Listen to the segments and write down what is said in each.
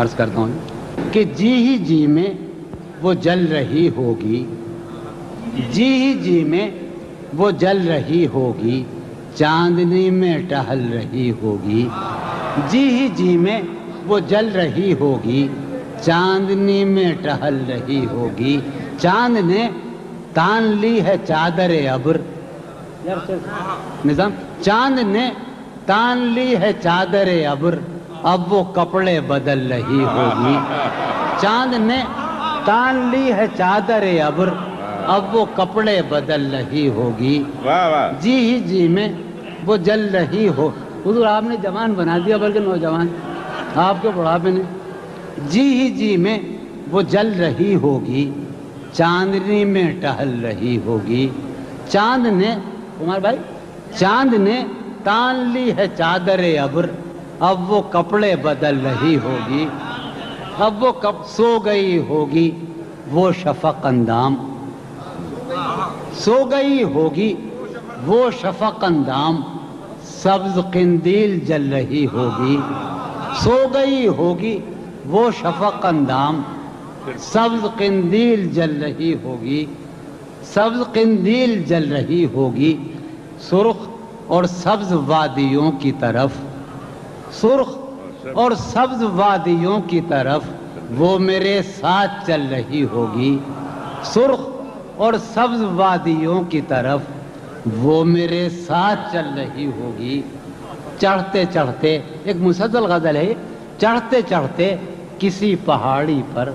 عرض کرتا ہوں کہ جی ہی جی میں وہ جل رہی ہوگی۔ جی ہی جی میں وہ جل رہی ہوگی۔ چاندنی میں ٹہل رہی ہوگی۔ جی ہی جی میں وہ جل رہی ہوگی۔ چاندنی میں ٹہل رہی ہوگی۔ چاند نے تان لی ہے چادر ابر۔ نظام، چاند نے تان لی ہے چادر ابر۔ اب وہ کپڑے بدل رہی ہوگی۔ چاند نے تان لی ہے چادر ابر۔ اب وہ کپڑے بدل رہی ہوگی۔ جی ہی جی میں وہ جل رہی ہو۔ حضور آپ نے جوان بنا دیا بلکہ نوجوان۔ آپ کے بڑھاپے نے۔ جی ہی جی میں وہ جل رہی ہوگی۔ چاندنی میں ٹہل رہی ہوگی۔ چاند نے کمار بھائی چاند نے تان لی ہے چادر ابر۔ اب وہ کپڑے بدل رہی ہوگی، اب وہ کب سو گئی ہوگی، وہ شفق اندام۔ سو گئی ہوگی، وہ شفق اندام۔ سبز قندیل جل رہی ہوگی۔ سو گئی ہوگی، وہ شفق اندام۔ سبز قندیل جل رہی ہوگی، سبز قندیل جل رہی ہوگی۔ سرخ اور سبز وادیوں کی طرف۔ سرخ اور سبز وادیوں کی طرف وہ میرے ساتھ چل رہی ہوگی۔ سرخ اور سبز وادیوں کی طرف وہ میرے ساتھ چل رہی ہوگی۔ چڑھتے چڑھتے، ایک مسلسل غزل ہے، چڑھتے چڑھتے کسی پہاڑی پر،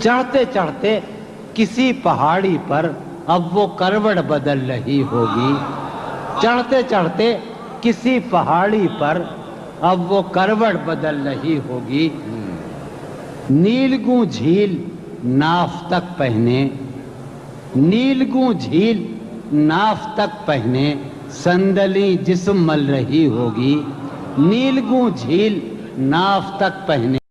چڑھتے چڑھتے کسی پہاڑی پر اب وہ کروڑ بدل رہی ہوگی۔ چڑھتے چڑھتے کسی پہاڑی پر اب وہ کروڑ بدل رہی ہوگی۔ نیلگوں جھیل ناف تک پہنے۔ نیلگوں جھیل ناف تک پہنے۔ سندلی جسم مل رہی ہوگی۔ نیلگوں جھیل ناف تک پہنے۔